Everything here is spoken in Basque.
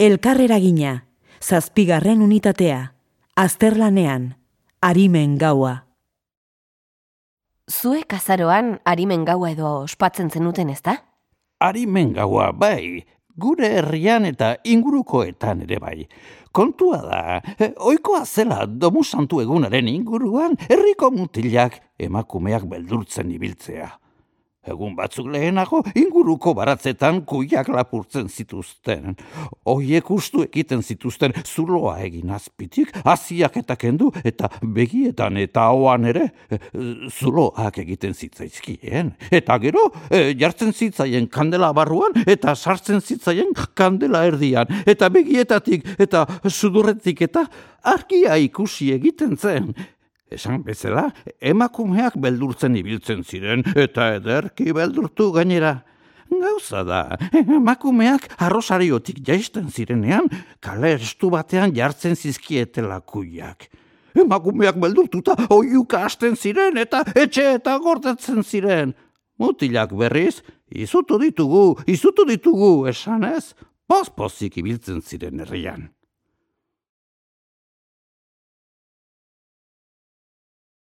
Elkarreragina, zazpigarren unitatea, azterlanean, arimen gaua. Zuek azaroan arimen gaua edo ospatzen zenuten ezta? Arimen gaua, bai, gure herrian eta ingurukoetan ere bai. Kontua da, eh, oikoa zela domu santu egunaren inguruan herriko mutilak emakumeak beldurtzen ibiltzea. Egun batzuk lehenago inguruko baratzetan kuiak lapurtzen zituzten. Oiek ustu ekiten zituzten zuloa egin azpitik, aziak eta kendu eta begietan eta hoan ere eh, zuloak egiten zitzaizkien. Eta gero e, jartzen zitzaien kandela barruan eta sartzen zitzaien kandela erdian. Eta begietatik eta sudurretik eta argia ikusi egiten zen. Esan bezala, emakumeak beldurtzen ibiltzen ziren, eta ederki beldurtu gainera. Gauza da, emakumeak arrosariotik jaisten zirenean, kale estu batean jartzen zizkietela kuiak. Emakumeak beldurtuta oiuka hasten ziren eta etxe eta gordetzen ziren. Mutilak berriz, izutu ditugu, izutu ditugu, esan ez, pospozik ibiltzen ziren herrian.